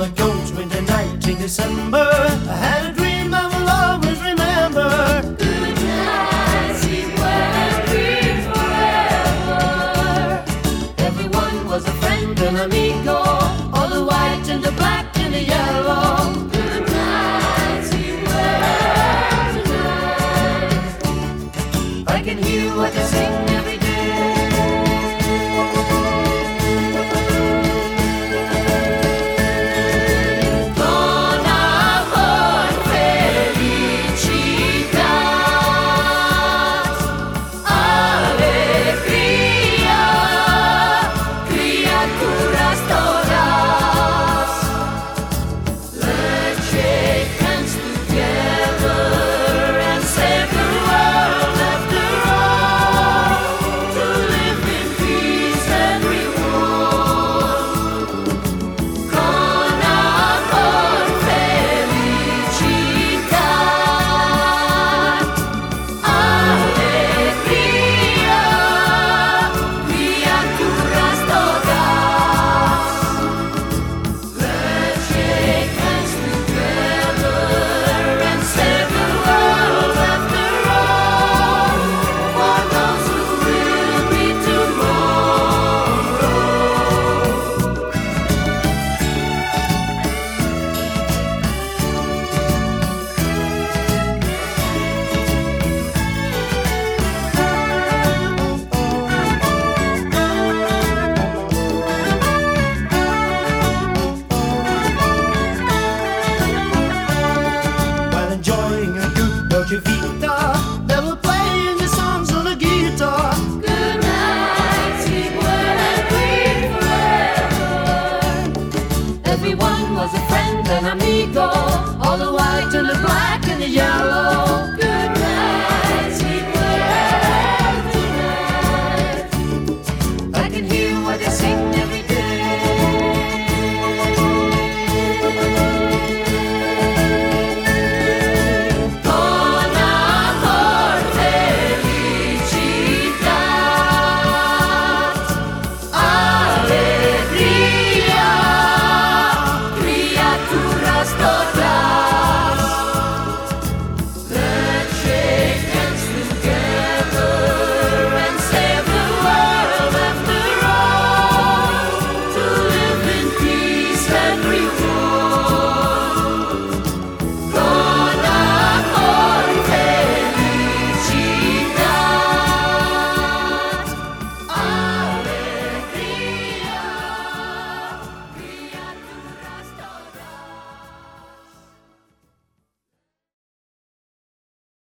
on a cold winter night in December. I had a dream I will always remember. Forever. Everyone was a friend amigo. was a friend and amigo, all the white and the black and the yellow. Girl.